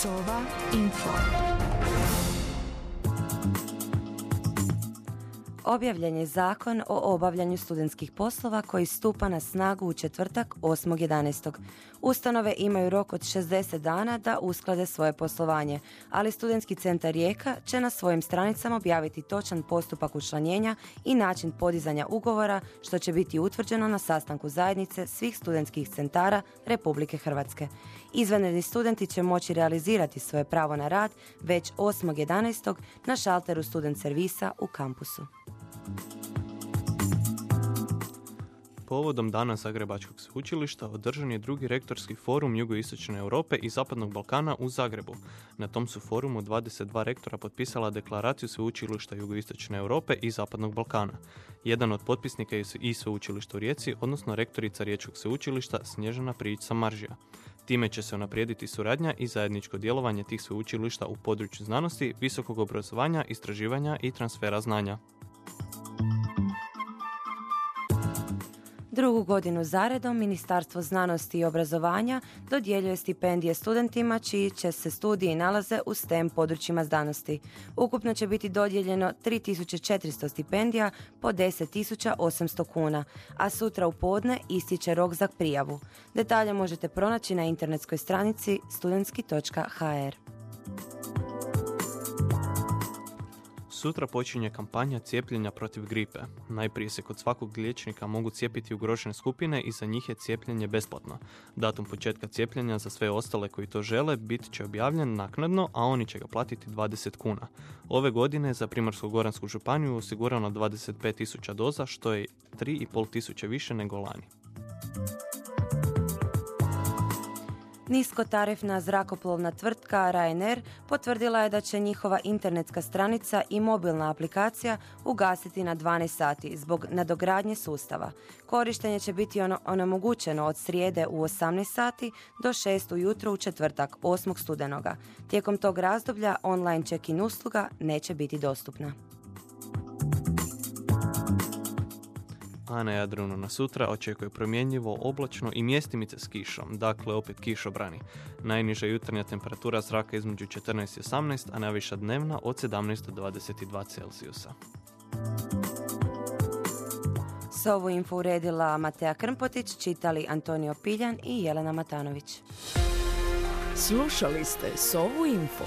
Sova Info. Objavljen je zakon o obavljanju studentskih poslova koji stupa na snagu u četvrtak 8.11. Ustanove imaju rok od 60 dana da usklade svoje poslovanje, ali Studentski centar Rijeka će na svojim stranicama objaviti točan postupak učlanjenja i način podizanja ugovora što će biti utvrđeno na sastanku zajednice svih studentskih centara Republike Hrvatske. Izvanredni studenti će moći realizirati svoje pravo na rad već 8.11. na šalteru student servisa u kampusu. Povodom Dana Zagrebačkog sveučilišta održan je drugi rektorski forum jugoistočne Europe i Zapadnog Balkana u Zagrebu. Na tom su forumu 22 rektora potpisala deklaraciju sveučilišta jugoistočne Europe i Zapadnog Balkana. Jedan od potpisnika je i sveučilišta u Rijeci, odnosno rektorica Riječkog sveučilišta Snježana Prijić Maržija. Time će se unaprijediti suradnja i zajedničko djelovanje tih sveučilišta u području znanosti, visokog obrazovanja, istraživanja i transfera znanja. Drugu godinu zaredom Ministarstvo znanosti i obrazovanja dodjeljuje stipendije studentima čiji će se studiji nalaze u STEM područjima znanosti. Ukupno će biti dodijeljeno 3400 stipendija po 10.800 kuna, a sutra u podne ističe rok za prijavu. Detalje možete pronaći na internetskoj stranici studentski.hr. Sutra počinje kampanja cijepljenja protiv gripe. Najprije se kod svakog liječnika mogu cijepiti ugrožene skupine i za njih je cijepljenje besplatno. Datum početka cijepljenja za sve ostale koji to žele bit će objavljen naknadno, a oni će ga platiti 20 kuna. Ove godine za Primorsko-Goransku županiju osigurano 25.000 doza, što je 3.500 više nego lani. Niskotarifna zrakoplovna tvrtka Ryanair potvrdila je da će njihova internetska stranica i mobilna aplikacija ugasiti na 12 sati zbog nadogradnje sustava. Korištenje će biti ono, onemogućeno od srijede u 18 sati do 6 ujutro u četvrtak 8. studenoga. Tijekom tog razdoblja online check-in usluga neće biti dostupna. A na Jadranu na sutra očekuje promjenjivo oblačno i mjestimice s kišom, dakle opet kišobrani. Najniža jutarnja temperatura zraka između 14 i 18, a najviša dnevna od 17 do 22 Celsijusa. S ovu info uredila Matea Krmpotić, čitali Antonio Piljan i Jelena Matanović. Slušali ste Sovu info.